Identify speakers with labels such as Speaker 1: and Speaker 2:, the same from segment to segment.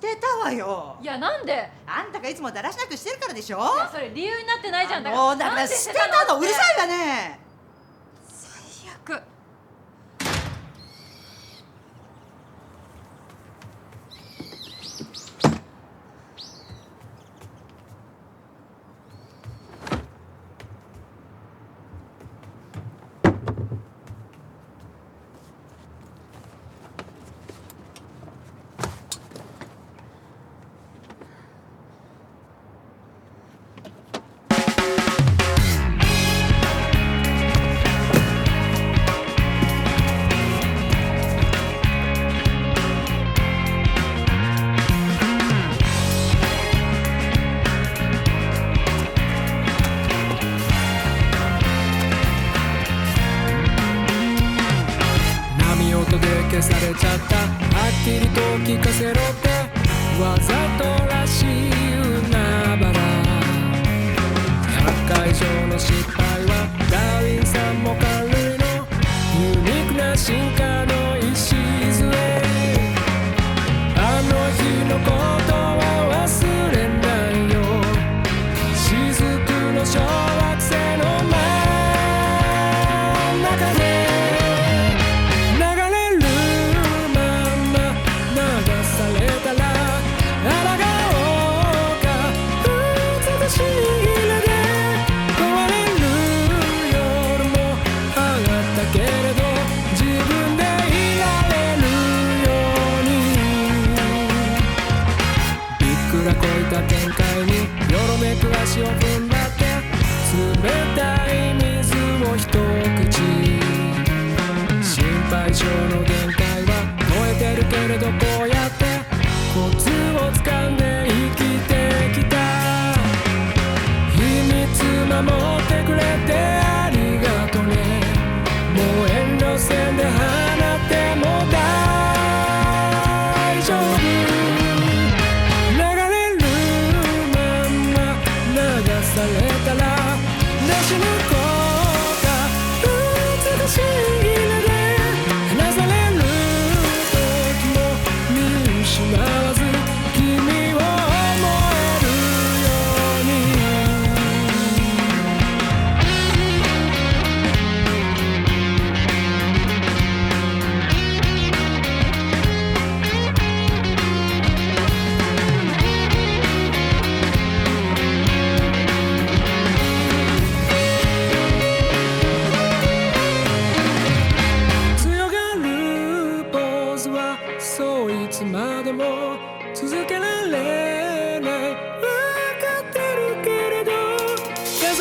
Speaker 1: てたわよ。
Speaker 2: いやなんで？
Speaker 1: あんたがいつもだらしなくしてるからでしょ？
Speaker 2: それ理由になってないじゃん。だから
Speaker 1: もうだから
Speaker 2: なんで
Speaker 1: 捨てたの？うるさいわね
Speaker 3: 消されちゃった。はっきりと聞かせろって。わざとらしい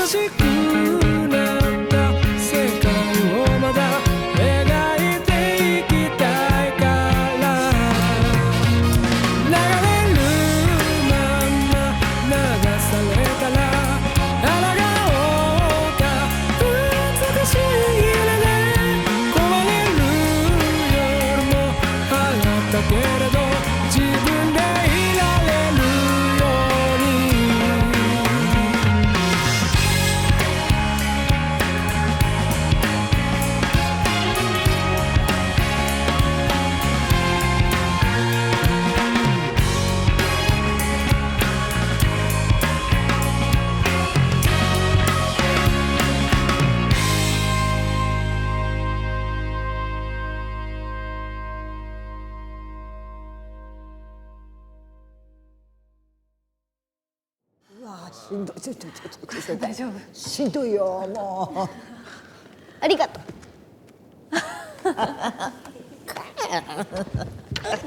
Speaker 3: しくしんどい。
Speaker 4: ちょちょちょ
Speaker 2: 大丈夫。
Speaker 4: しんどいよもう。
Speaker 5: ありがとう。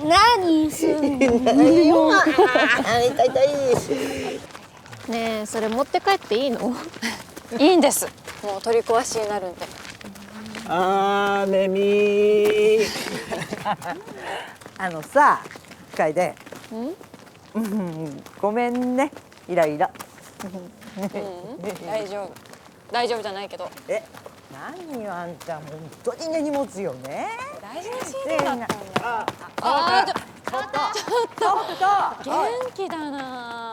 Speaker 5: 何すんの。ねえそれ持って帰っていいの？
Speaker 2: いいんです。もう取り壊しになるんで。
Speaker 4: あーめみ あのさ楓うんごめんね。イライラ
Speaker 2: 大丈夫。大丈夫じゃないけど。
Speaker 4: え何よあんた本当に根に持つよね。
Speaker 2: 大事なシーンだったんだ。
Speaker 4: あ
Speaker 2: あ
Speaker 4: ちょっとちょっと。
Speaker 2: 元気だな